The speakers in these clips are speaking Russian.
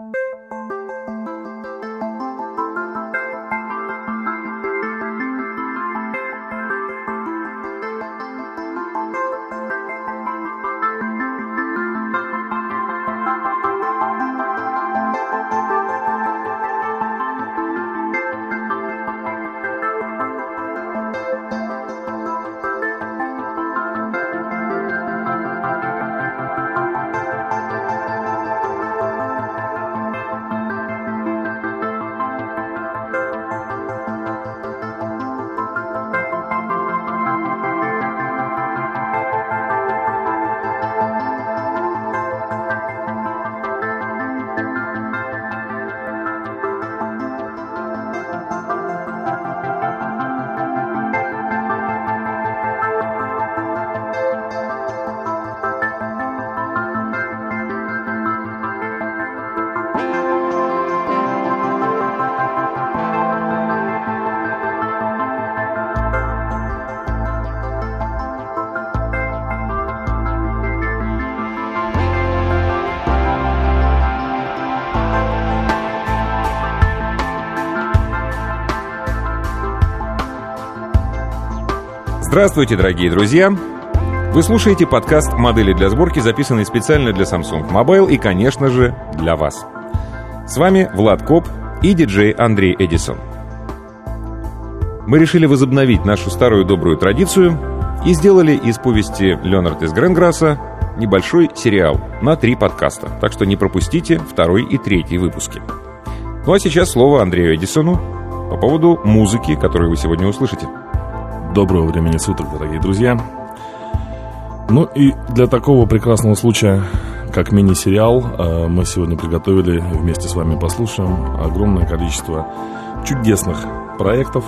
Música Здравствуйте, дорогие друзья! Вы слушаете подкаст «Модели для сборки», записанный специально для Samsung Mobile и, конечно же, для вас. С вами Влад Коп и диджей Андрей Эдисон. Мы решили возобновить нашу старую добрую традицию и сделали из повести Леонард из Гренграсса небольшой сериал на три подкаста, так что не пропустите второй и третий выпуски. Ну а сейчас слово Андрею Эдисону по поводу музыки, которую вы сегодня услышите. Доброго времени суток, дорогие друзья. Ну и для такого прекрасного случая, как мини-сериал, э, мы сегодня приготовили, вместе с вами послушаем огромное количество чудесных проектов.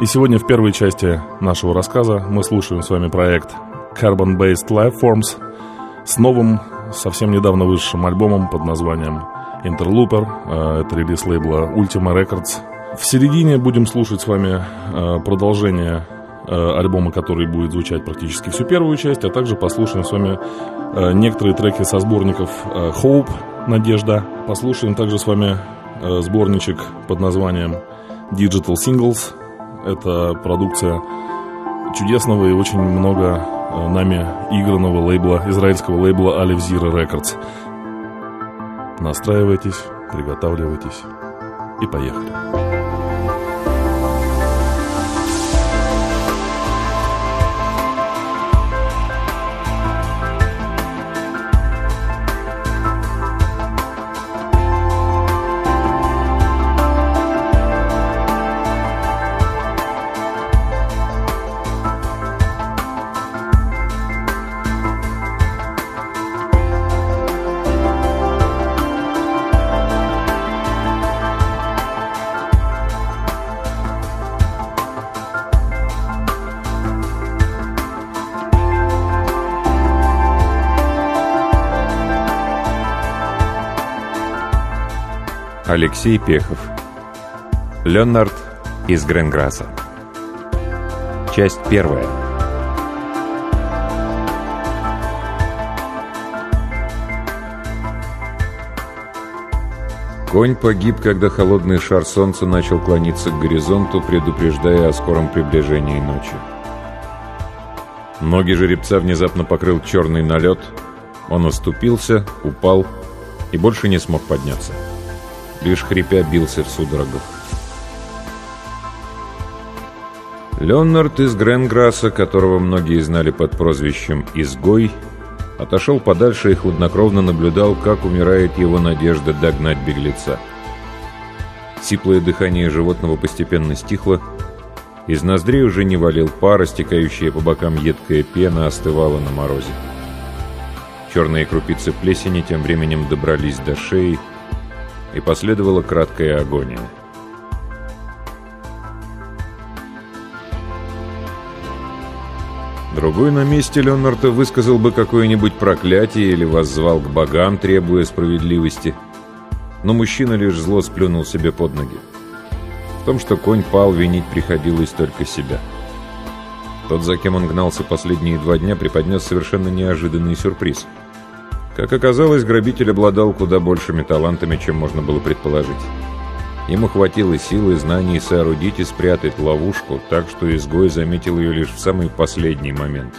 И сегодня в первой части нашего рассказа мы слушаем с вами проект Carbon Based Lifeforms с новым, совсем недавно вышедшим альбомом под названием Interlooper. Э, это релиз лейбла Ultima Records – в середине будем слушать с вами э, продолжение э, альбома, который будет звучать практически всю первую часть, а также послушаем с вами э, некоторые треки со сборников Hope, Надежда. Послушаем также с вами сборничек под названием Digital Singles. Это продукция чудесного и очень много нами игранного лейбла, израильского лейбла Alif Zira Records. Настраивайтесь, приготавливайтесь и поехали. Алексей Пехов Леонард из Гренграсса Часть первая Конь погиб, когда холодный шар солнца начал клониться к горизонту, предупреждая о скором приближении ночи. Ноги жеребца внезапно покрыл черный налет. Он оступился, упал и больше не смог подняться лишь хрипя бился в судорогах. Леонард из Гренграсса, которого многие знали под прозвищем «Изгой», отошел подальше и хладнокровно наблюдал, как умирает его надежда догнать беглеца. Сиплое дыхание животного постепенно стихло, из ноздрей уже не валил пар, стекающая по бокам едкая пена остывала на морозе. Черные крупицы плесени тем временем добрались до шеи, и последовала краткая агония. Другой на месте Леонарда высказал бы какое-нибудь проклятие или воззвал к богам, требуя справедливости. Но мужчина лишь зло сплюнул себе под ноги. В том, что конь пал, винить приходилось только себя. Тот, за кем он гнался последние два дня, преподнес совершенно неожиданный сюрприз. Как оказалось, грабитель обладал куда большими талантами, чем можно было предположить. Ему хватило силы, знаний соорудить и спрятать ловушку, так что изгой заметил ее лишь в самый последний момент.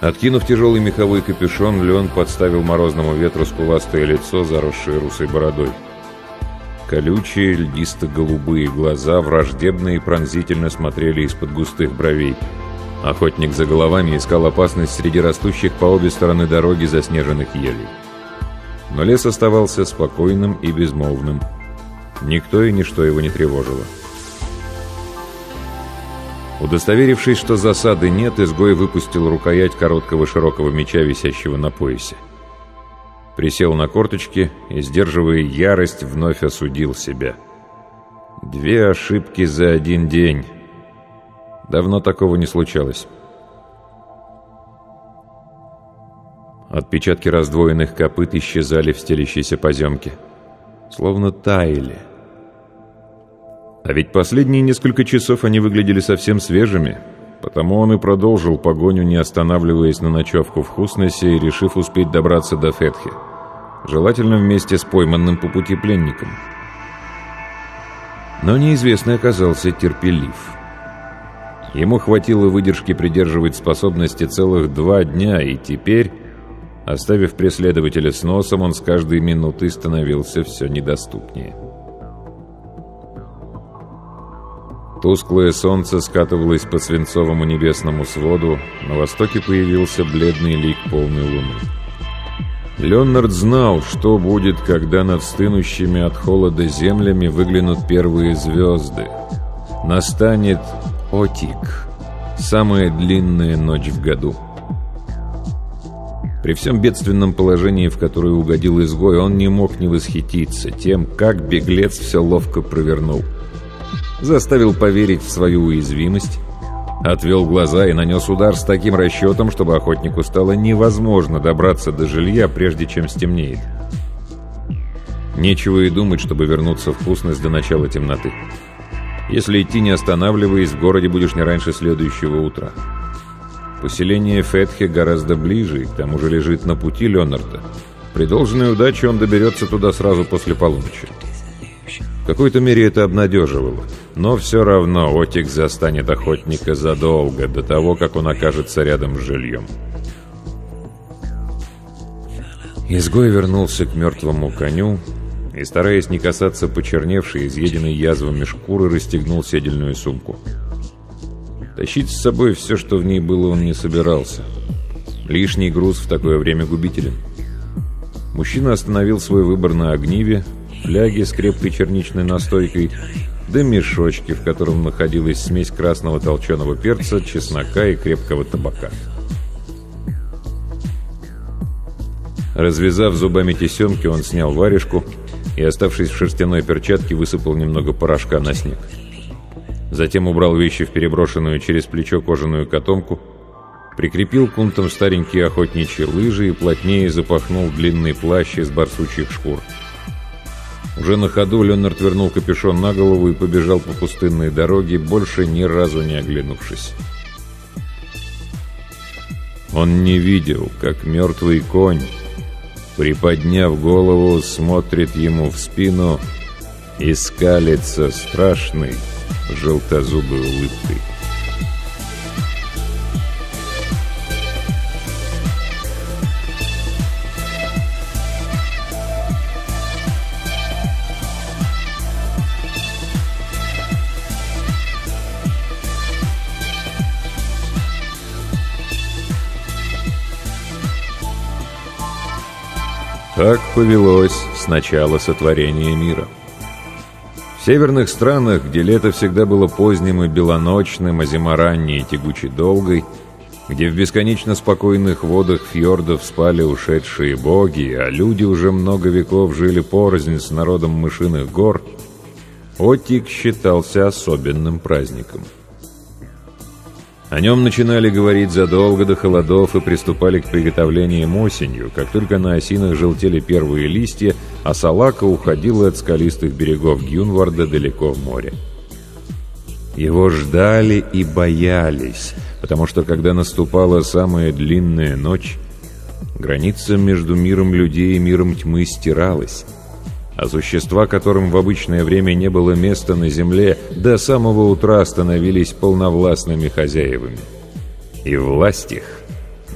Откинув тяжелый меховой капюшон, Леон подставил морозному ветру скуластое лицо, заросшее русой бородой. Колючие, льдисто-голубые глаза враждебно и пронзительно смотрели из-под густых бровей. Охотник за головами искал опасность среди растущих по обе стороны дороги заснеженных елей. Но лес оставался спокойным и безмолвным. Никто и ничто его не тревожило. Удостоверившись, что засады нет, изгой выпустил рукоять короткого широкого меча, висящего на поясе. Присел на корточки и, сдерживая ярость, вновь осудил себя. Две ошибки за один день. Давно такого не случалось. Отпечатки раздвоенных копыт исчезали в стелящейся поземке. Словно таяли. А ведь последние несколько часов они выглядели совсем свежими, потому он и продолжил погоню, не останавливаясь на ночевку в Хуснесе и решив успеть добраться до Фетхи. Желательно вместе с пойманным по пути пленником. Но неизвестный оказался терпелив. Ему хватило выдержки придерживать способности целых два дня, и теперь, оставив преследователя с носом, он с каждой минутой становился все недоступнее. Тусклое солнце скатывалось по свинцовому небесному своду, на востоке появился бледный лик полной луны. Леонард знал, что будет, когда над стынущими от холода землями выглянут первые звезды. Настанет Отик. Самая длинная ночь в году. При всем бедственном положении, в которое угодил изгой, он не мог не восхититься тем, как беглец все ловко провернул. Заставил поверить в свою уязвимость, отвел глаза и нанес удар с таким расчетом, чтобы охотнику стало невозможно добраться до жилья, прежде чем стемнеет. Нечего и думать, чтобы вернуться вкусность до начала темноты. Если идти не останавливаясь, в городе будешь не раньше следующего утра. Поселение Фетхе гораздо ближе, и к тому же лежит на пути Леонарда. При должной удаче он доберется туда сразу после полуночи. В какой-то мере это обнадеживало. Но все равно Отик застанет охотника задолго до того, как он окажется рядом с жильем. Изгой вернулся к мертвому коню, и, стараясь не касаться почерневшей, изъеденной язвами шкуры, расстегнул седельную сумку. Тащить с собой все, что в ней было, он не собирался. Лишний груз в такое время губителен. Мужчина остановил свой выбор на огниве, фляге с крепкой черничной настойкой, да мешочке, в котором находилась смесь красного толченого перца, чеснока и крепкого табака. Развязав зубами тесемки, он снял варежку, и, оставшись в шерстяной перчатке, высыпал немного порошка на снег. Затем убрал вещи в переброшенную через плечо кожаную котомку, прикрепил кунтом старенькие охотничьи лыжи и плотнее запахнул длинный плащ из барсучьих шкур. Уже на ходу Леннард вернул капюшон на голову и побежал по пустынной дороге, больше ни разу не оглянувшись. Он не видел, как мертвый конь приподняв голову, смотрит ему в спину и скалится страшной желтозубой улыбкой. Так повелось с начала сотворения мира. В северных странах, где лето всегда было поздним и белоночным, а зима ранней и тягучей долгой, где в бесконечно спокойных водах фьордов спали ушедшие боги, а люди уже много веков жили порознь с народом мышиных гор, Отик считался особенным праздником – о нем начинали говорить задолго до холодов и приступали к приготовлениям осенью, как только на осинах желтели первые листья, а салака уходила от скалистых берегов Гюнварда далеко в море. Его ждали и боялись, потому что когда наступала самая длинная ночь, граница между миром людей и миром тьмы стиралась, а существа, которым в обычное время не было места на земле, до самого утра становились полновластными хозяевами. И власть их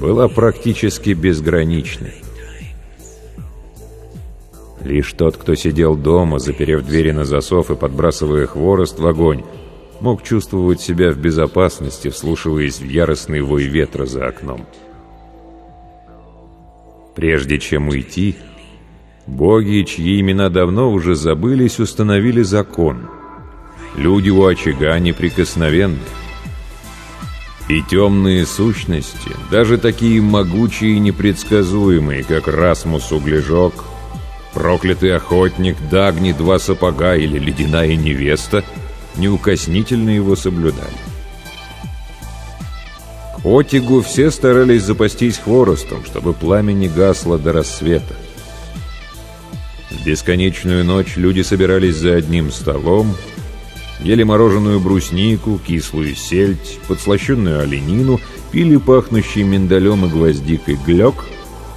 была практически безграничной. Лишь тот, кто сидел дома, заперев двери на засов и подбрасывая хворост в огонь, мог чувствовать себя в безопасности, вслушиваясь в яростный вой ветра за окном. Прежде чем уйти, боги, чьи имена давно уже забылись, установили закон. Люди у очага неприкосновенны. И темные сущности, даже такие могучие и непредсказуемые, как Расмус Углежок, проклятый охотник, Дагни Два Сапога или Ледяная Невеста, неукоснительно его соблюдали. К Отигу все старались запастись хворостом, чтобы пламя не гасло до рассвета. В бесконечную ночь люди собирались за одним столом, ели мороженую бруснику, кислую сельдь, подслащенную оленину, пили пахнущий миндалем и гвоздикой глек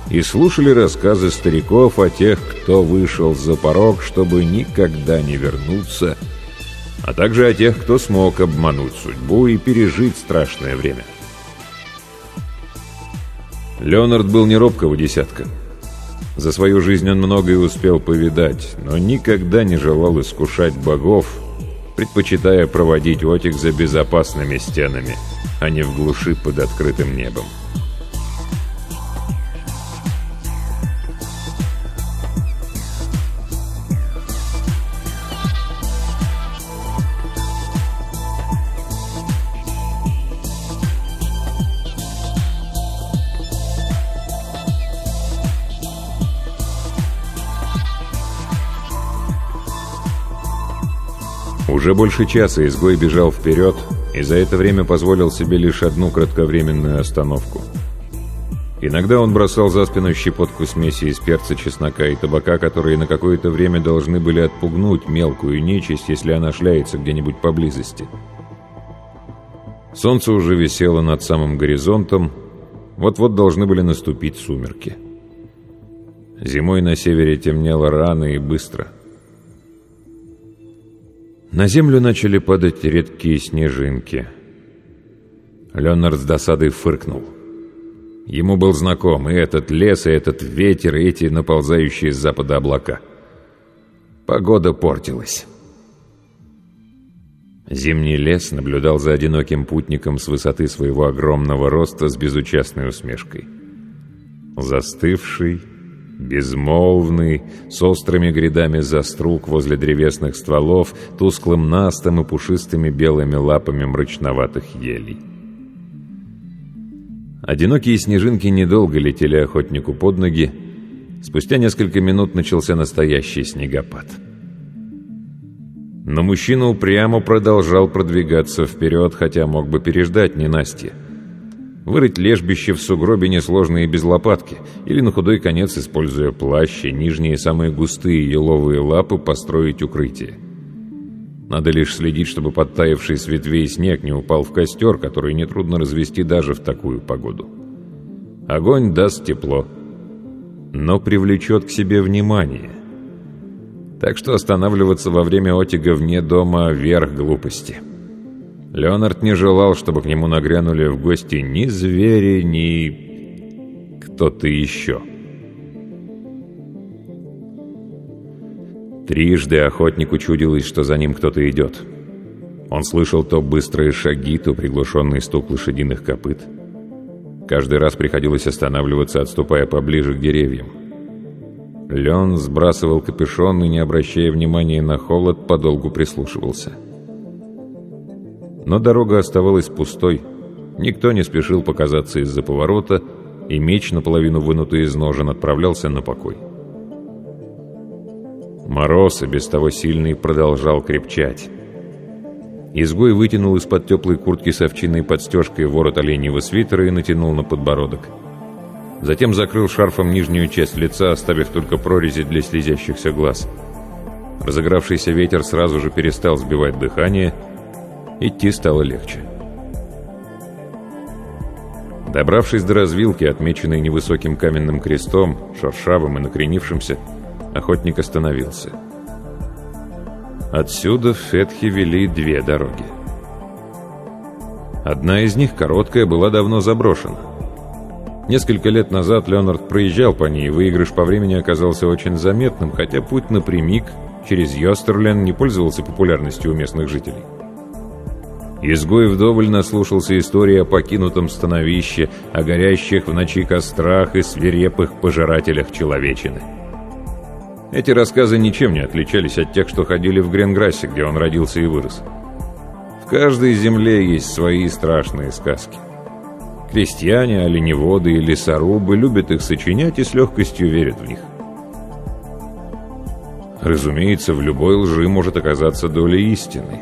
и слушали рассказы стариков о тех, кто вышел за порог, чтобы никогда не вернуться, а также о тех, кто смог обмануть судьбу и пережить страшное время. Леонард был не робкого десятка. За свою жизнь он многое успел повидать, но никогда не желал искушать богов, предпочитая проводить отик за безопасными стенами, а не в глуши под открытым небом. Уже больше часа изгой бежал вперед и за это время позволил себе лишь одну кратковременную остановку. Иногда он бросал за спину щепотку смеси из перца, чеснока и табака, которые на какое-то время должны были отпугнуть мелкую нечисть, если она шляется где-нибудь поблизости. Солнце уже висело над самым горизонтом, вот-вот должны были наступить сумерки. Зимой на севере темнело рано и быстро – на землю начали падать редкие снежинки. Леонард с досадой фыркнул. Ему был знаком и этот лес, и этот ветер, и эти наползающие с запада облака. Погода портилась. Зимний лес наблюдал за одиноким путником с высоты своего огромного роста с безучастной усмешкой. Застывший, Безмолвный, с острыми грядами заструг возле древесных стволов, тусклым настом и пушистыми белыми лапами мрачноватых елей. Одинокие снежинки недолго летели охотнику под ноги. Спустя несколько минут начался настоящий снегопад. Но мужчина упрямо продолжал продвигаться вперед, хотя мог бы переждать ненастье. Вырыть лежбище в сугробе несложно и без лопатки, или на худой конец, используя плащ и нижние самые густые еловые лапы, построить укрытие. Надо лишь следить, чтобы подтаявший с ветвей снег не упал в костер, который нетрудно развести даже в такую погоду. Огонь даст тепло, но привлечет к себе внимание. Так что останавливаться во время отига вне дома — верх глупости. Леонард не желал, чтобы к нему нагрянули в гости ни звери, ни кто-то еще. Трижды охотнику чудилось, что за ним кто-то идет. Он слышал то быстрые шаги, то приглушенный стук лошадиных копыт. Каждый раз приходилось останавливаться, отступая поближе к деревьям. Лен сбрасывал капюшон и, не обращая внимания на холод, подолгу прислушивался. — но дорога оставалась пустой. Никто не спешил показаться из-за поворота, и меч, наполовину вынутый из ножен, отправлялся на покой. Мороз, и без того сильный, продолжал крепчать. Изгой вытянул из-под теплой куртки с овчиной подстежкой ворот оленьего свитера и натянул на подбородок. Затем закрыл шарфом нижнюю часть лица, оставив только прорези для слезящихся глаз. Разыгравшийся ветер сразу же перестал сбивать дыхание — Идти стало легче. Добравшись до развилки, отмеченной невысоким каменным крестом, шершавым и накренившимся, охотник остановился. Отсюда в Фетхе вели две дороги. Одна из них, короткая, была давно заброшена. Несколько лет назад Леонард проезжал по ней, и выигрыш по времени оказался очень заметным, хотя путь напрямик через Йостерлен не пользовался популярностью у местных жителей. Изгой вдоволь наслушался истории о покинутом становище, о горящих в ночи кострах и свирепых пожирателях человечины. Эти рассказы ничем не отличались от тех, что ходили в Гренграссе, где он родился и вырос. В каждой земле есть свои страшные сказки. Крестьяне, оленеводы и лесорубы любят их сочинять и с легкостью верят в них. Разумеется, в любой лжи может оказаться доля истины.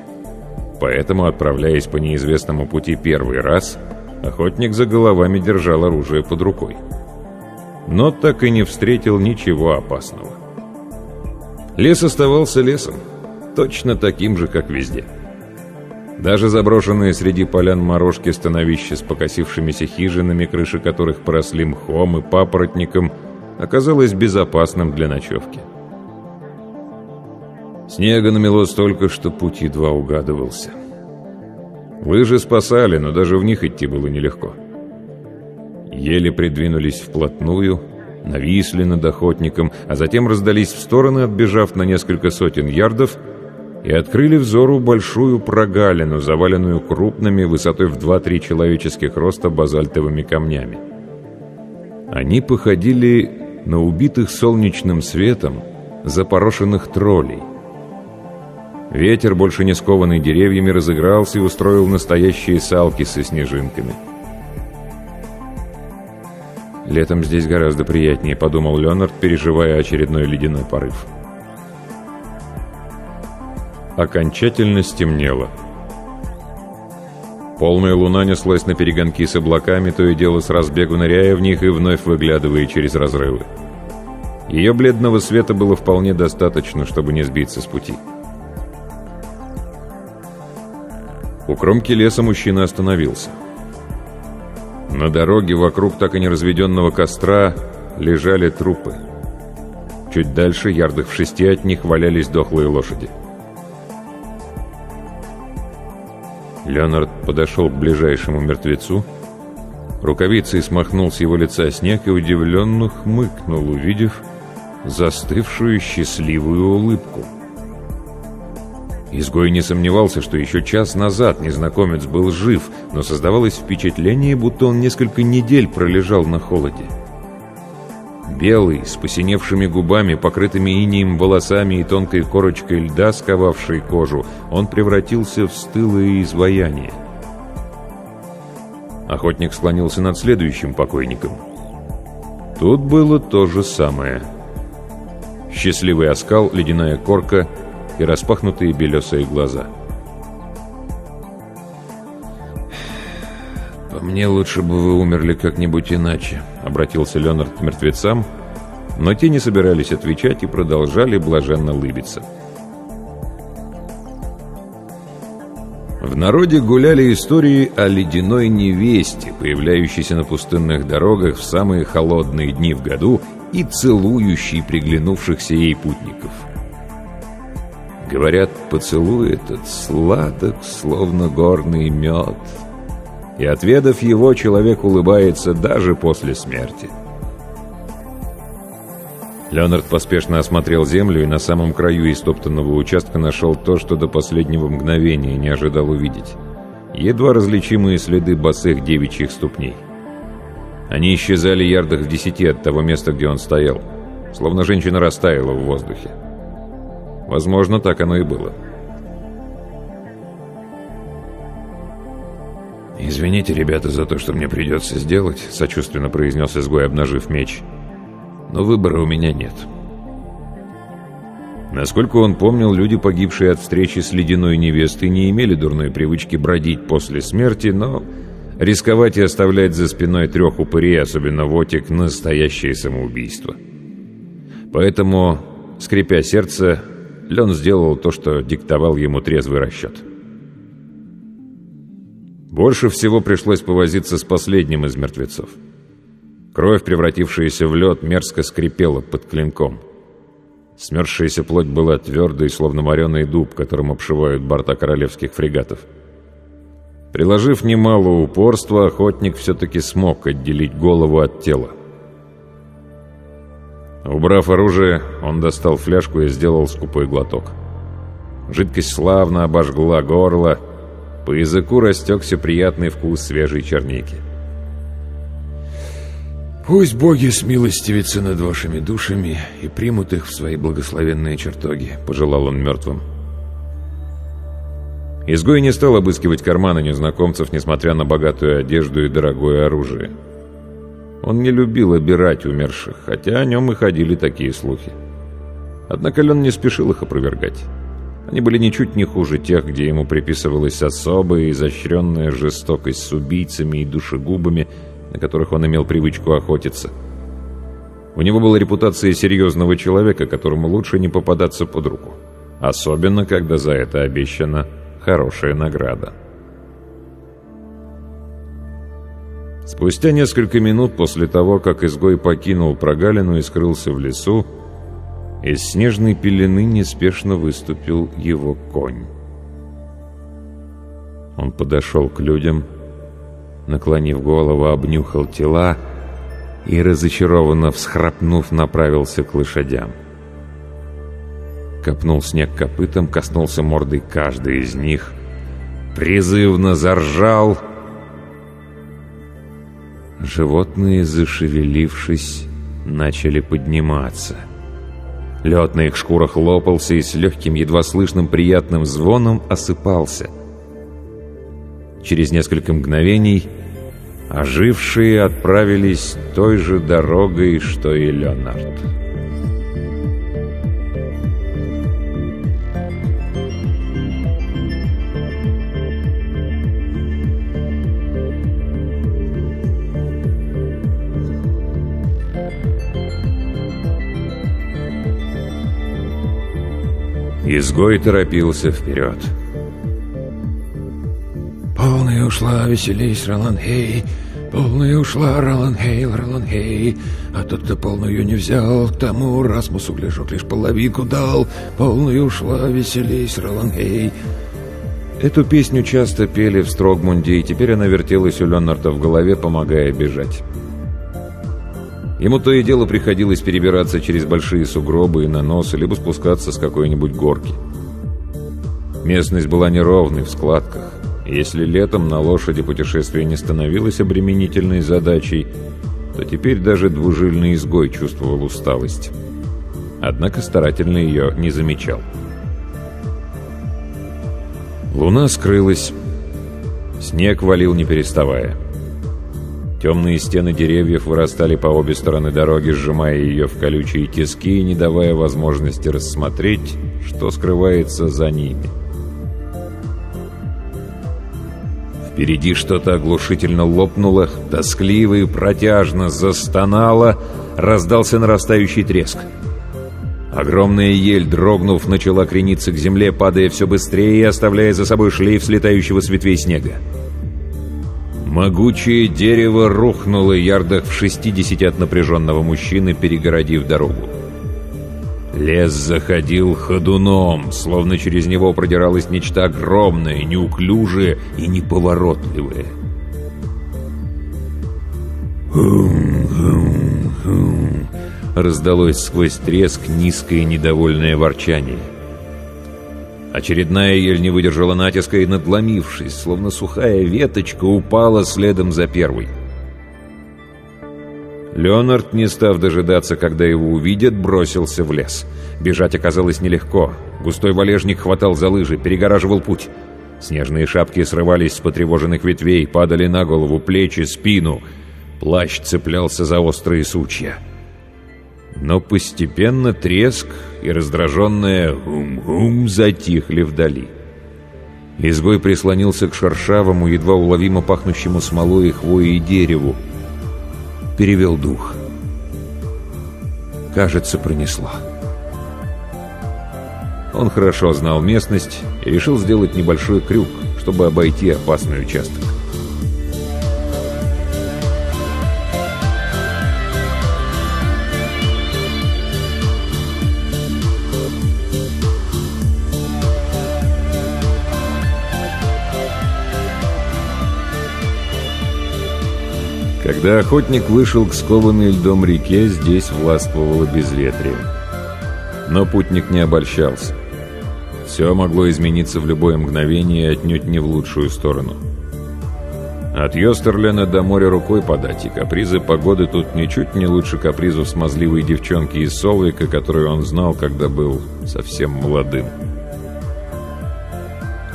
Поэтому, отправляясь по неизвестному пути первый раз, охотник за головами держал оружие под рукой. Но так и не встретил ничего опасного. Лес оставался лесом, точно таким же, как везде. Даже заброшенные среди полян морожки становища с покосившимися хижинами, крыши которых поросли мхом и папоротником, оказалось безопасным для ночевки. Снега намело столько, что путь едва угадывался. Лыжи спасали, но даже в них идти было нелегко. Еле придвинулись вплотную, нависли над охотником, а затем раздались в стороны, отбежав на несколько сотен ярдов — и открыли взору большую прогалину, заваленную крупными, высотой в 2-3 человеческих роста базальтовыми камнями. Они походили на убитых солнечным светом запорошенных троллей. Ветер, больше не скованный деревьями, разыгрался и устроил настоящие салки со снежинками. «Летом здесь гораздо приятнее», — подумал Леонард, переживая очередной ледяной порыв окончательно стемнело. Полная луна неслась на перегонки с облаками, то и дело с разбегу ныряя в них и вновь выглядывая через разрывы. Ее бледного света было вполне достаточно, чтобы не сбиться с пути. У кромки леса мужчина остановился. На дороге вокруг так и не разведенного костра лежали трупы. Чуть дальше, ярдах в шести от них, валялись дохлые лошади. Леонард подошел к ближайшему мертвецу, рукавицей смахнул с его лица снег и удивленно хмыкнул, увидев застывшую счастливую улыбку. Изгой не сомневался, что еще час назад незнакомец был жив, но создавалось впечатление, будто он несколько недель пролежал на холоде. Белый, с посиневшими губами, покрытыми инием волосами и тонкой корочкой льда, сковавшей кожу, он превратился в стылое изваяние. Охотник склонился над следующим покойником. Тут было то же самое. Счастливый оскал, ледяная корка и распахнутые белесые глаза — «Мне лучше бы вы умерли как-нибудь иначе», — обратился Леонард к мертвецам, но те не собирались отвечать и продолжали блаженно лыбиться. В народе гуляли истории о ледяной невесте, появляющейся на пустынных дорогах в самые холодные дни в году и целующей приглянувшихся ей путников. Говорят, поцелуй этот сладок, словно горный мед — и, отведав его, человек улыбается даже после смерти. Леонард поспешно осмотрел землю и на самом краю истоптанного участка нашел то, что до последнего мгновения не ожидал увидеть. Едва различимые следы босых девичьих ступней. Они исчезали ярдах в десяти от того места, где он стоял, словно женщина растаяла в воздухе. Возможно, так оно и было. «Извините, ребята, за то, что мне придется сделать», — сочувственно произнес изгой, обнажив меч. «Но выбора у меня нет». Насколько он помнил, люди, погибшие от встречи с ледяной невестой, не имели дурной привычки бродить после смерти, но рисковать и оставлять за спиной трех упырей, особенно Вотик, настоящее самоубийство. Поэтому, скрипя сердце, Лен сделал то, что диктовал ему трезвый расчет. Больше всего пришлось повозиться с последним из мертвецов. Кровь, превратившаяся в лед, мерзко скрипела под клинком. Смерзшаяся плоть была твердой, словно мореный дуб, которым обшивают борта королевских фрегатов. Приложив немало упорства, охотник все-таки смог отделить голову от тела. Убрав оружие, он достал фляжку и сделал скупой глоток. Жидкость славно обожгла горло, по языку растекся приятный вкус свежей черники. «Пусть боги смилостивятся над вашими душами и примут их в свои благословенные чертоги», — пожелал он мертвым. Изгой не стал обыскивать карманы незнакомцев, несмотря на богатую одежду и дорогое оружие. Он не любил обирать умерших, хотя о нем и ходили такие слухи. Однако Лен не спешил их опровергать. Они были ничуть не хуже тех, где ему приписывалась особая изощренная жестокость с убийцами и душегубами, на которых он имел привычку охотиться. У него была репутация серьезного человека, которому лучше не попадаться под руку. Особенно, когда за это обещана хорошая награда. Спустя несколько минут после того, как изгой покинул прогалину и скрылся в лесу, из снежной пелены неспешно выступил его конь. Он подошел к людям, наклонив голову, обнюхал тела и, разочарованно всхрапнув, направился к лошадям. Копнул снег копытом, коснулся мордой каждой из них, призывно заржал. Животные, зашевелившись, начали подниматься — Лед на их шкурах лопался и с легким, едва слышным приятным звоном осыпался. Через несколько мгновений ожившие отправились той же дорогой, что и Леонард. Изгой торопился вперед. «Полная ушла, веселись, Роланхей, полная ушла, Роланхей, Роланхей, а тот, кто полную не взял, тому Расмусу Гляжок лишь половинку дал, полная ушла, веселись, Роланхей». Эту песню часто пели в Строгмунде, и теперь она вертелась у Ленарта в голове, помогая бежать. Ему то и дело приходилось перебираться через большие сугробы и наносы, либо спускаться с какой-нибудь горки. Местность была неровной, в складках. Если летом на лошади путешествие не становилось обременительной задачей, то теперь даже двужильный изгой чувствовал усталость. Однако старательно ее не замечал. Луна скрылась. Снег валил не переставая. Темные стены деревьев вырастали по обе стороны дороги, сжимая ее в колючие тиски и не давая возможности рассмотреть, что скрывается за ними. Впереди что-то оглушительно лопнуло, тоскливо и протяжно застонало, раздался нарастающий треск. Огромная ель, дрогнув, начала крениться к земле, падая все быстрее и оставляя за собой шлейф слетающего с ветвей снега. Могучее дерево рухнуло ярдах в 60 от напряженного мужчины, перегородив дорогу. Лес заходил ходуном, словно через него продиралось нечто огромное, неуклюжее и неповоротливое. «Хум-хум-хум!» раздалось сквозь треск низкое недовольное ворчание. Очередная ель не выдержала натиска и, надломившись, словно сухая веточка, упала следом за первой. Леонард, не став дожидаться, когда его увидят, бросился в лес. Бежать оказалось нелегко. Густой валежник хватал за лыжи, перегораживал путь. Снежные шапки срывались с потревоженных ветвей, падали на голову, плечи, спину. Плащ цеплялся за острые сучья. Но постепенно треск и раздраженное «гум-гум» затихли вдали. Изгой прислонился к шершавому, едва уловимо пахнущему смолой и хвоей дереву. Перевел дух. Кажется, пронесло. Он хорошо знал местность и решил сделать небольшой крюк, чтобы обойти опасный участок. Когда охотник вышел к скованной льдом реке, здесь властвовало безветрие. Но путник не обольщался. Все могло измениться в любое мгновение и отнюдь не в лучшую сторону. От Йостерлена до моря рукой подать, и капризы погоды тут ничуть не лучше капризов смазливой девчонки из Солвика, которую он знал, когда был совсем молодым.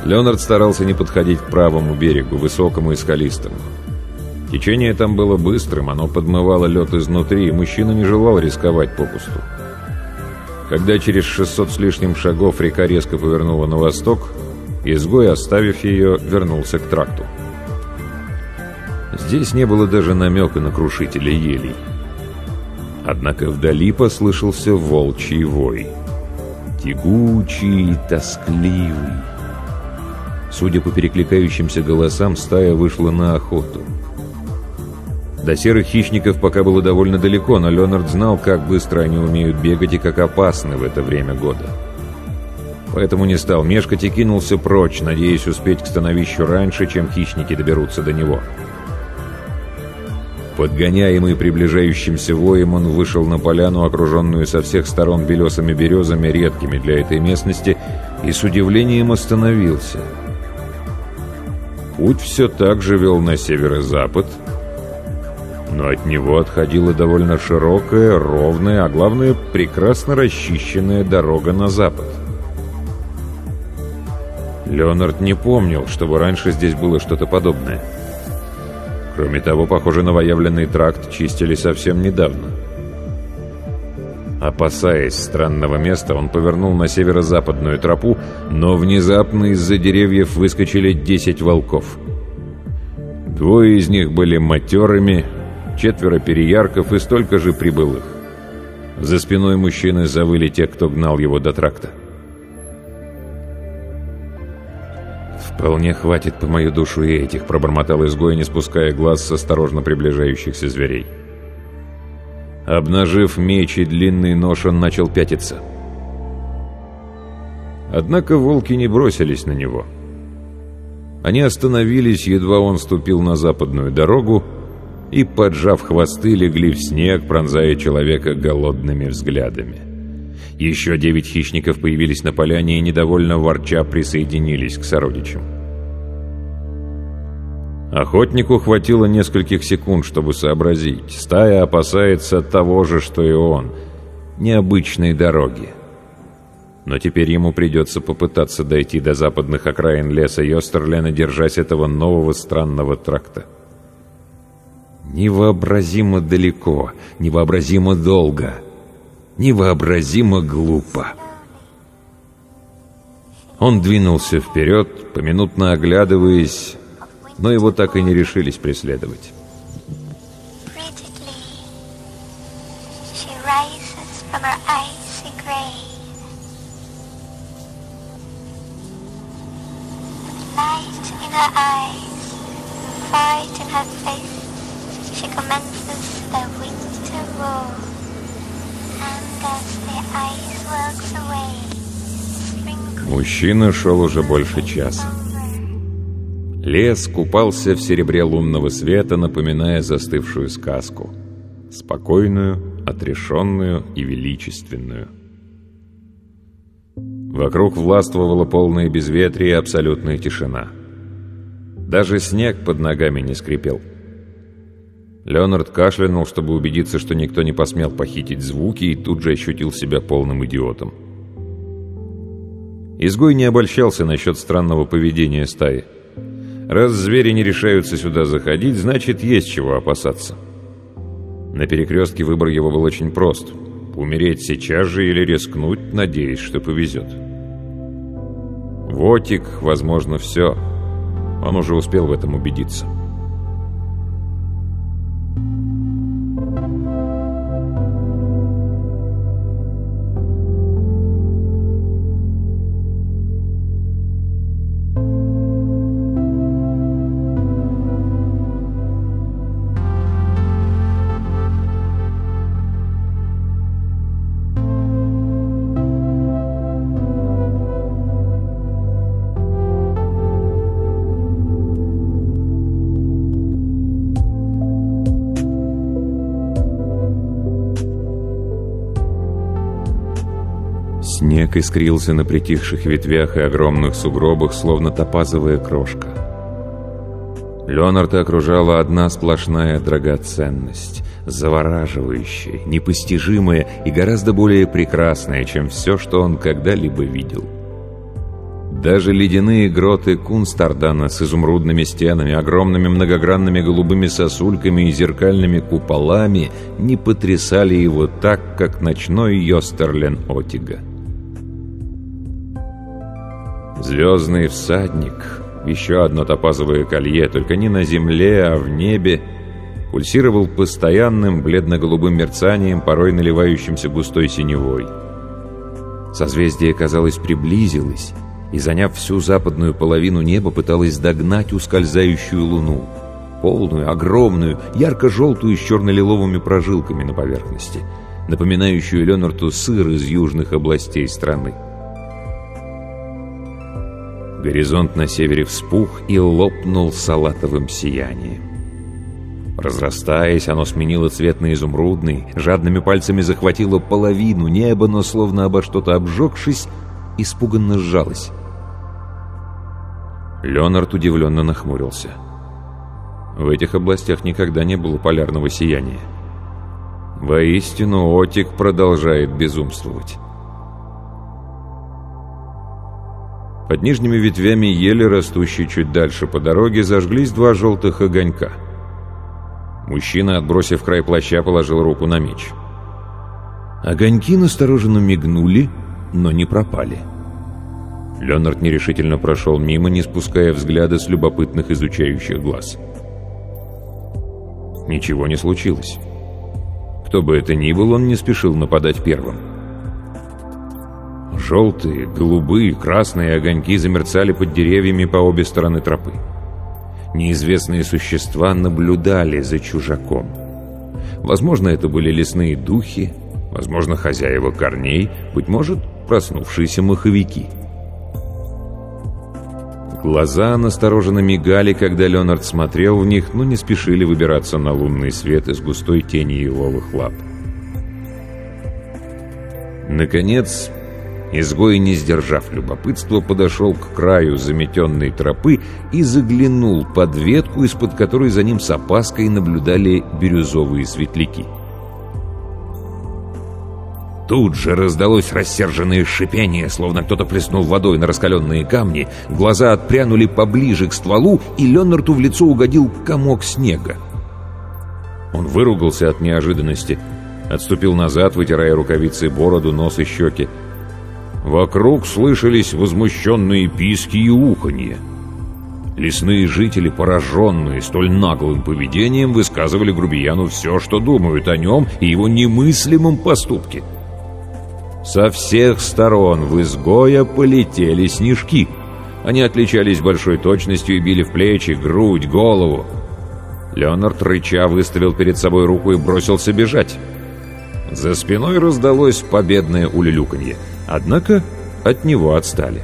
Леонард старался не подходить к правому берегу, высокому и скалистому. Течение там было быстрым, оно подмывало лед изнутри, и мужчина не желал рисковать попусту. Когда через 600 с лишним шагов река резко повернула на восток, изгой, оставив ее, вернулся к тракту. Здесь не было даже намека на крушителя елей. Однако вдали послышался волчий вой. Тягучий тоскливый. Судя по перекликающимся голосам, стая вышла на охоту. До серых хищников пока было довольно далеко, но Леонард знал, как быстро они умеют бегать и как опасны в это время года. Поэтому не стал мешкать и кинулся прочь, надеясь успеть к становищу раньше, чем хищники доберутся до него. Подгоняемый приближающимся воем, он вышел на поляну, окруженную со всех сторон белесыми березами, редкими для этой местности, и с удивлением остановился. Путь все так же вел на северо-запад, но от него отходила довольно широкая, ровная, а главное, прекрасно расчищенная дорога на запад. Леонард не помнил, чтобы раньше здесь было что-то подобное. Кроме того, похоже, новоявленный тракт чистили совсем недавно. Опасаясь странного места, он повернул на северо-западную тропу, но внезапно из-за деревьев выскочили десять волков. Двое из них были матерыми, четверо переярков и столько же прибылых. За спиной мужчины завыли те, кто гнал его до тракта. «Вполне хватит по мою душу и этих», — пробормотал изгой, не спуская глаз с осторожно приближающихся зверей. Обнажив меч и длинный нож, он начал пятиться. Однако волки не бросились на него. Они остановились, едва он ступил на западную дорогу, и, поджав хвосты, легли в снег, пронзая человека голодными взглядами. Еще девять хищников появились на поляне и, недовольно ворча, присоединились к сородичам. Охотнику хватило нескольких секунд, чтобы сообразить. Стая опасается того же, что и он. Необычной дороги. Но теперь ему придется попытаться дойти до западных окраин леса Йостерлена, держась этого нового странного тракта. Невообразимо далеко, невообразимо долго, невообразимо глупо. Он двинулся вперед, поминутно оглядываясь, но его так и не решились преследовать. Her eyes, fight in her face. She commences the winter roar. And as the ice works away, Мужчина шел уже больше часа. Лес купался в серебре лунного света, напоминая застывшую сказку. Спокойную, отрешенную и величественную. Вокруг властвовала полное безветрие и абсолютная тишина. Даже снег под ногами не скрипел. Леонард кашлянул, чтобы убедиться, что никто не посмел похитить звуки, и тут же ощутил себя полным идиотом. Изгой не обольщался насчет странного поведения стаи. Раз звери не решаются сюда заходить, значит, есть чего опасаться. На перекрестке выбор его был очень прост. Умереть сейчас же или рискнуть, надеясь, что повезет. Вотик, возможно, все. Он уже успел в этом убедиться. Снег искрился на притихших ветвях и огромных сугробах, словно топазовая крошка. Леонарда окружала одна сплошная драгоценность, завораживающая, непостижимая и гораздо более прекрасная, чем все, что он когда-либо видел. Даже ледяные гроты Кунстардана с изумрудными стенами, огромными многогранными голубыми сосульками и зеркальными куполами не потрясали его так, как ночной Йостерлен Отига. Звездный всадник, еще одно топазовое колье, только не на земле, а в небе, пульсировал постоянным бледно-голубым мерцанием, порой наливающимся густой синевой. Созвездие, казалось, приблизилось, и, заняв всю западную половину неба, пыталась догнать ускользающую луну. Полную, огромную, ярко-желтую с черно-лиловыми прожилками на поверхности, напоминающую Ленарту сыр из южных областей страны. Горизонт на севере вспух и лопнул салатовым сиянием. Разрастаясь, оно сменило цвет на изумрудный, жадными пальцами захватило половину неба, но, словно обо что-то обжегшись, испуганно сжалось. Леонард удивленно нахмурился. В этих областях никогда не было полярного сияния. Воистину, Отик продолжает безумствовать. Под нижними ветвями ели, растущей чуть дальше по дороге, зажглись два желтых огонька. Мужчина, отбросив край плаща, положил руку на меч. Огоньки настороженно мигнули, но не пропали. Леонард нерешительно прошел мимо, не спуская взгляда с любопытных изучающих глаз. Ничего не случилось. Кто бы это ни был, он не спешил нападать первым. Желтые, голубые, красные огоньки замерцали под деревьями по обе стороны тропы. Неизвестные существа наблюдали за чужаком. Возможно, это были лесные духи, возможно, хозяева корней, быть может, проснувшиеся маховики. Глаза настороженно мигали, когда Леонард смотрел в них, но не спешили выбираться на лунный свет из густой тени еловых лап. Наконец, изгой, не сдержав любопытства, подошел к краю заметенной тропы и заглянул под ветку, из-под которой за ним с опаской наблюдали бирюзовые светляки. — Тут же раздалось рассерженное шипение, словно кто-то плеснул водой на раскаленные камни, глаза отпрянули поближе к стволу, и Леннарту в лицо угодил комок снега. Он выругался от неожиданности, отступил назад, вытирая рукавицы бороду, нос и щеки. Вокруг слышались возмущенные писки и уханье. Лесные жители, пораженные столь наглым поведением, высказывали грубияну все, что думают о нем и его немыслимом поступке — со всех сторон в изгоя полетели снежки. Они отличались большой точностью и били в плечи, грудь, голову. Леонард рыча выставил перед собой руку и бросился бежать. За спиной раздалось победное улюлюканье. Однако от него отстали.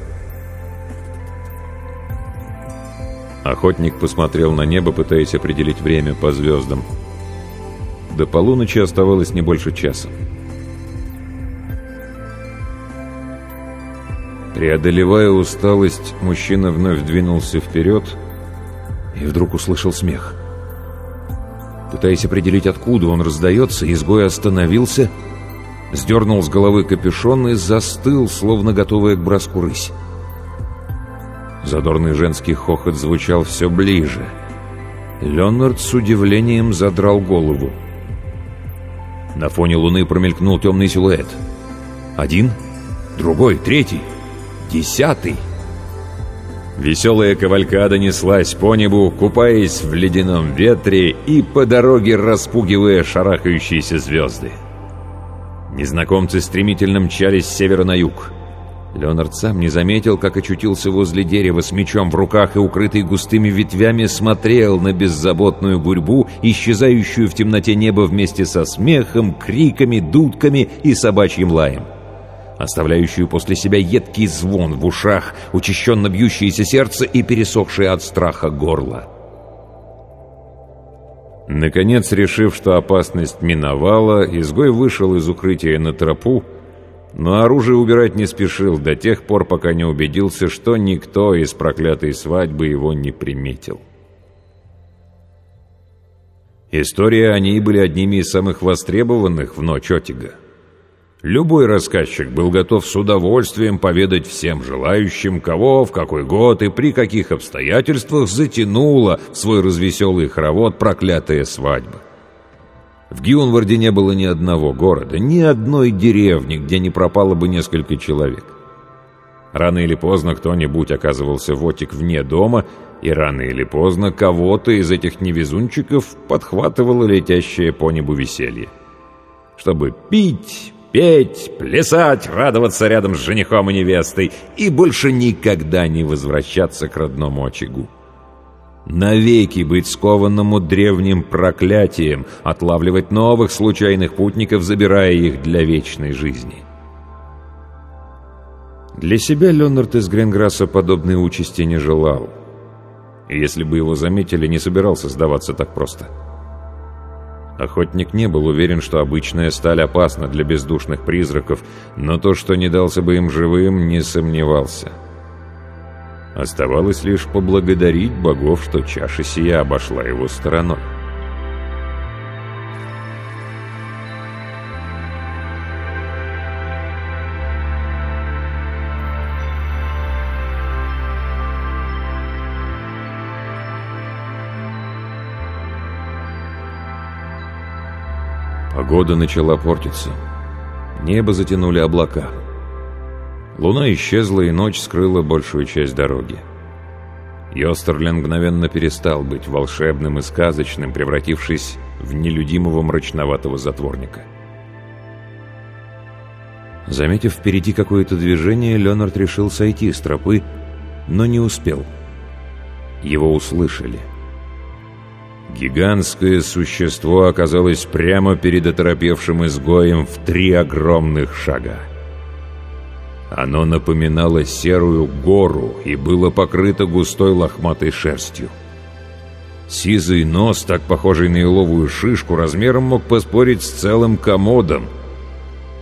Охотник посмотрел на небо, пытаясь определить время по звездам. До полуночи оставалось не больше часа. Преодолевая усталость, мужчина вновь двинулся вперед и вдруг услышал смех. Пытаясь определить, откуда он раздается, изгой остановился, сдернул с головы капюшон и застыл, словно готовая к броску рысь. Задорный женский хохот звучал все ближе. Леонард с удивлением задрал голову. На фоне луны промелькнул темный силуэт. Один, другой, третий — Десятый. Веселая кавалькада неслась по небу, купаясь в ледяном ветре и по дороге распугивая шарахающиеся звезды. Незнакомцы стремительно мчались с севера на юг. Леонард сам не заметил, как очутился возле дерева с мечом в руках и, укрытый густыми ветвями, смотрел на беззаботную гурьбу, исчезающую в темноте неба вместе со смехом, криками, дудками и собачьим лаем оставляющую после себя едкий звон в ушах, учащенно бьющееся сердце и пересохшее от страха горло. Наконец, решив, что опасность миновала, изгой вышел из укрытия на тропу, но оружие убирать не спешил до тех пор, пока не убедился, что никто из проклятой свадьбы его не приметил. Истории о ней были одними из самых востребованных в ночь Отига. Любой рассказчик был готов с удовольствием поведать всем желающим, кого, в какой год и при каких обстоятельствах затянула в свой развеселый хоровод проклятая свадьба. В Гионварде не было ни одного города, ни одной деревни, где не пропало бы несколько человек. Рано или поздно кто-нибудь оказывался в отик вне дома, и рано или поздно кого-то из этих невезунчиков подхватывало летящее по небу веселье. Чтобы пить, петь, плясать, радоваться рядом с женихом и невестой и больше никогда не возвращаться к родному очагу навеки быть скованному древним проклятием, отлавливать новых случайных путников, забирая их для вечной жизни. Для себя Леонард из Гренграсса подобной участи не желал. Если бы его заметили, не собирался сдаваться так просто. Охотник не был уверен, что обычная сталь опасна для бездушных призраков, но то, что не дался бы им живым, не сомневался. — Оставалось лишь поблагодарить богов, что чаша сия обошла его стороной. Погода начала портиться. Небо затянули облака. Луна исчезла, и ночь скрыла большую часть дороги. Йостерлен мгновенно перестал быть волшебным и сказочным, превратившись в нелюдимого мрачноватого затворника. Заметив впереди какое-то движение, Леонард решил сойти с тропы, но не успел. Его услышали. Гигантское существо оказалось прямо перед оторопевшим изгоем в три огромных шага. Оно напоминало серую гору и было покрыто густой лохматой шерстью. Сизый нос, так похожий на еловую шишку, размером мог поспорить с целым комодом.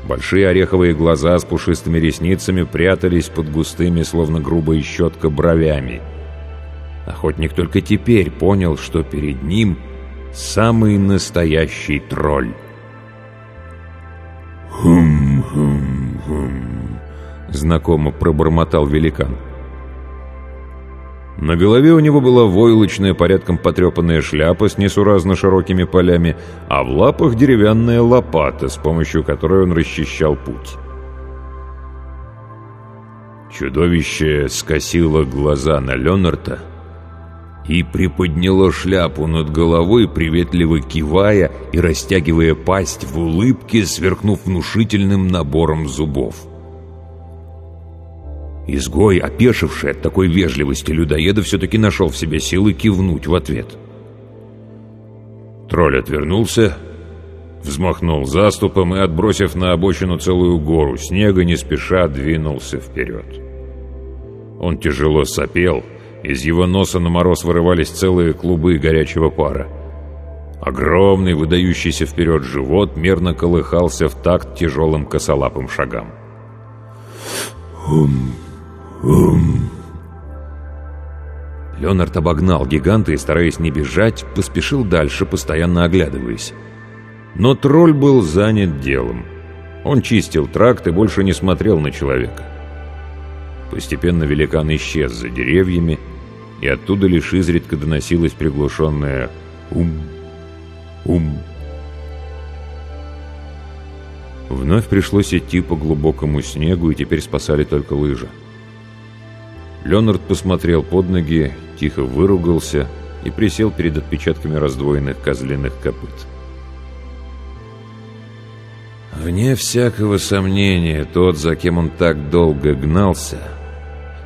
Большие ореховые глаза с пушистыми ресницами прятались под густыми, словно грубая щетка, бровями. Охотник только теперь понял, что перед ним самый настоящий тролль. «Хум-хум-хум», Знакомо пробормотал великан. На голове у него была войлочная, порядком потрепанная шляпа с несуразно широкими полями, а в лапах деревянная лопата, с помощью которой он расчищал путь. Чудовище скосило глаза на Ленарта и приподняло шляпу над головой, приветливо кивая и растягивая пасть в улыбке, сверкнув внушительным набором зубов. Изгой, опешивший от такой вежливости людоеда, все-таки нашел в себе силы кивнуть в ответ. Тролль отвернулся, взмахнул заступом и, отбросив на обочину целую гору снега, не спеша двинулся вперед. Он тяжело сопел, из его носа на мороз вырывались целые клубы горячего пара. Огромный, выдающийся вперед живот мерно колыхался в такт тяжелым косолапым шагам. «Хум!» «Ум!» Леонард обогнал гиганта и, стараясь не бежать, поспешил дальше, постоянно оглядываясь. Но тролль был занят делом. Он чистил тракт и больше не смотрел на человека. Постепенно великан исчез за деревьями, и оттуда лишь изредка доносилось приглушенное «ум, ум». Вновь пришлось идти по глубокому снегу, и теперь спасали только лыжи. Леонард посмотрел под ноги, тихо выругался и присел перед отпечатками раздвоенных козлиных копыт. Вне всякого сомнения, тот, за кем он так долго гнался,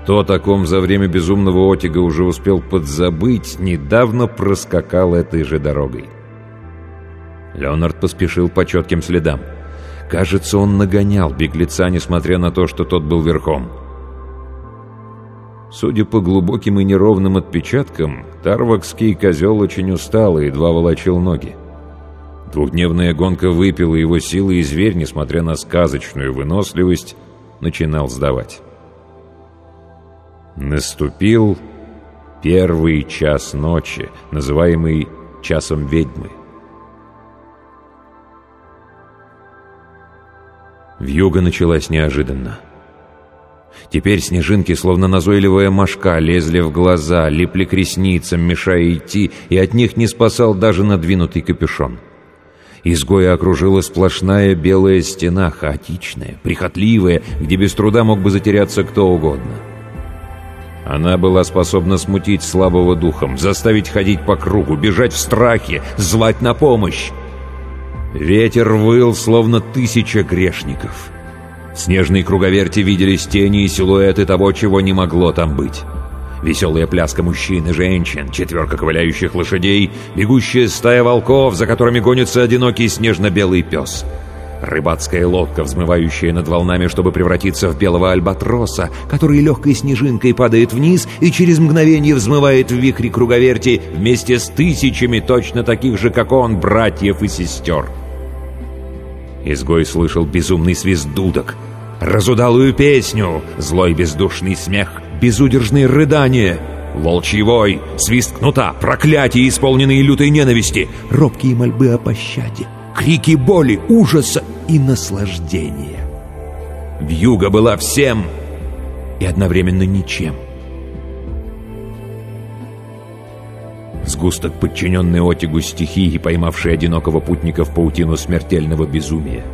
тот, о ком за время безумного отига уже успел подзабыть, недавно проскакал этой же дорогой. Леонард поспешил по четким следам. Кажется, он нагонял беглеца, несмотря на то, что тот был верхом. Судя по глубоким и неровным отпечаткам, тарвакский козел очень устал и едва волочил ноги. Двухдневная гонка выпила его силы, и зверь, несмотря на сказочную выносливость, начинал сдавать. Наступил первый час ночи, называемый «часом ведьмы». Вьюга началась неожиданно. Теперь снежинки, словно назойливая мошка, лезли в глаза, липли к ресницам, мешая идти, и от них не спасал даже надвинутый капюшон. Изгоя окружила сплошная белая стена, хаотичная, прихотливая, где без труда мог бы затеряться кто угодно. Она была способна смутить слабого духом, заставить ходить по кругу, бежать в страхе, звать на помощь. Ветер выл, словно тысяча грешников. В снежной круговерти виделись тени и силуэты того, чего не могло там быть. Веселая пляска мужчин и женщин, четверка ковыляющих лошадей, бегущая стая волков, за которыми гонится одинокий снежно-белый пес. Рыбацкая лодка, взмывающая над волнами, чтобы превратиться в белого альбатроса, который легкой снежинкой падает вниз и через мгновение взмывает в вихре круговерти вместе с тысячами точно таких же, как он, братьев и сестер. Изгой слышал безумный свист дудок, разудалую песню, злой бездушный смех, безудержные рыдания, волчий вой, свист кнута, проклятия, исполненные лютой ненависти, робкие мольбы о пощаде, крики боли, ужаса и наслаждения. Вьюга была всем и одновременно ничем. Сгусток, подчиненный отягу стихии, поймавший одинокого путника в паутину смертельного безумия.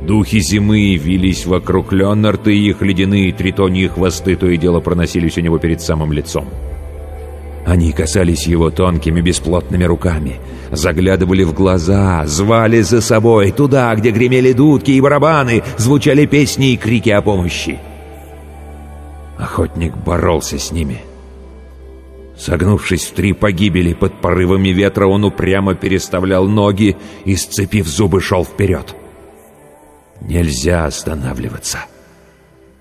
Духи зимы вились вокруг Леонарда, и их ледяные тритоньи хвосты то и дело проносились у него перед самым лицом. Они касались его тонкими бесплотными руками, заглядывали в глаза, звали за собой туда, где гремели дудки и барабаны, звучали песни и крики о помощи. Охотник боролся с ними — Согнувшись в три погибели под порывами ветра, он упрямо переставлял ноги и, сцепив зубы, шел вперед. Нельзя останавливаться.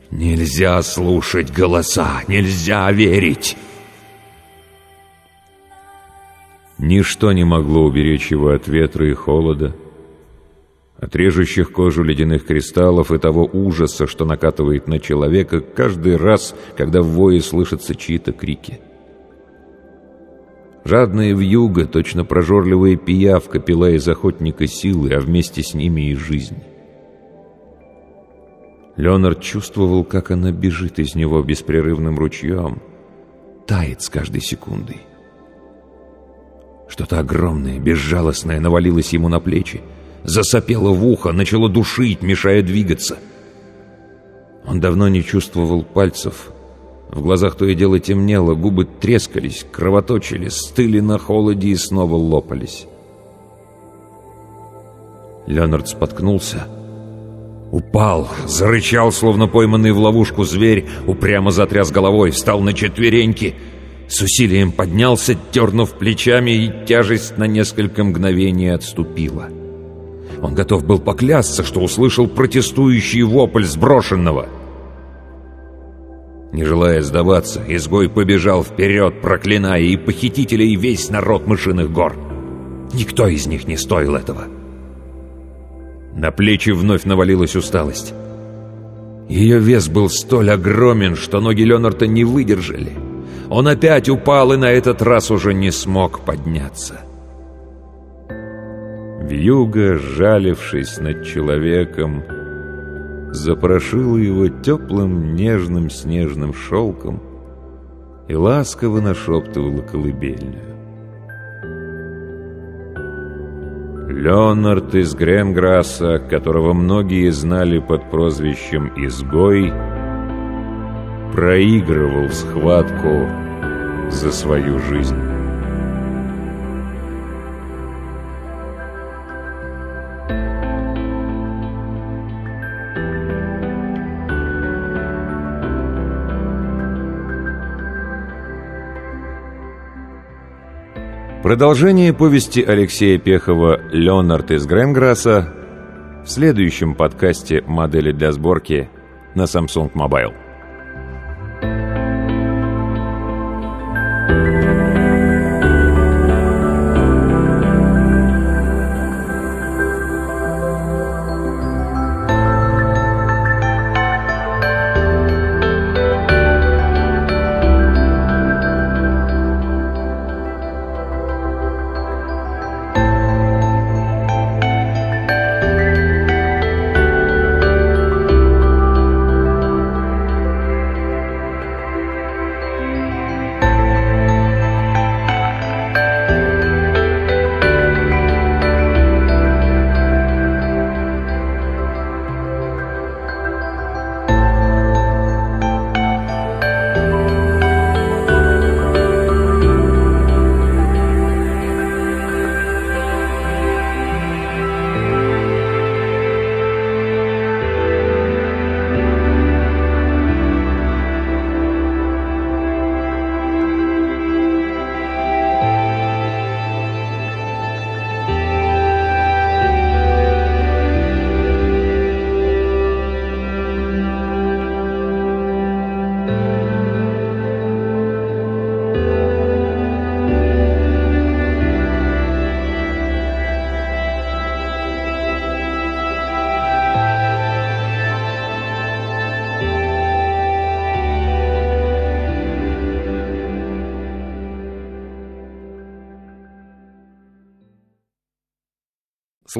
Нельзя слушать голоса. Нельзя верить. Ничто не могло уберечь его от ветра и холода, от режущих кожу ледяных кристаллов и того ужаса, что накатывает на человека каждый раз, когда в вое слышатся чьи-то крики. — Жадная вьюга, точно прожорливая пиявка, пила из охотника силы, а вместе с ними и жизнь. Леонард чувствовал, как она бежит из него беспрерывным ручьем, тает с каждой секундой. Что-то огромное, безжалостное навалилось ему на плечи, засопело в ухо, начало душить, мешая двигаться. Он давно не чувствовал пальцев, в глазах то и дело темнело, губы трескались, кровоточили, стыли на холоде и снова лопались. Леонард споткнулся. Упал, зарычал, словно пойманный в ловушку зверь, упрямо затряс головой, встал на четвереньки. С усилием поднялся, тернув плечами, и тяжесть на несколько мгновений отступила. Он готов был поклясться, что услышал протестующий вопль сброшенного — не желая сдаваться, изгой побежал вперед, проклиная и похитителя, и весь народ мышиных гор. Никто из них не стоил этого. На плечи вновь навалилась усталость. Ее вес был столь огромен, что ноги Ленарта не выдержали. Он опять упал и на этот раз уже не смог подняться. Вьюга, жалившись над человеком, запорошила его теплым нежным снежным шелком и ласково нашептывала колыбельную. Леонард из Гренграсса, которого многие знали под прозвищем «Изгой», проигрывал схватку за свою жизнь. Продолжение повести Алексея Пехова «Леонард из Гренграсса» в следующем подкасте «Модели для сборки» на Samsung Mobile.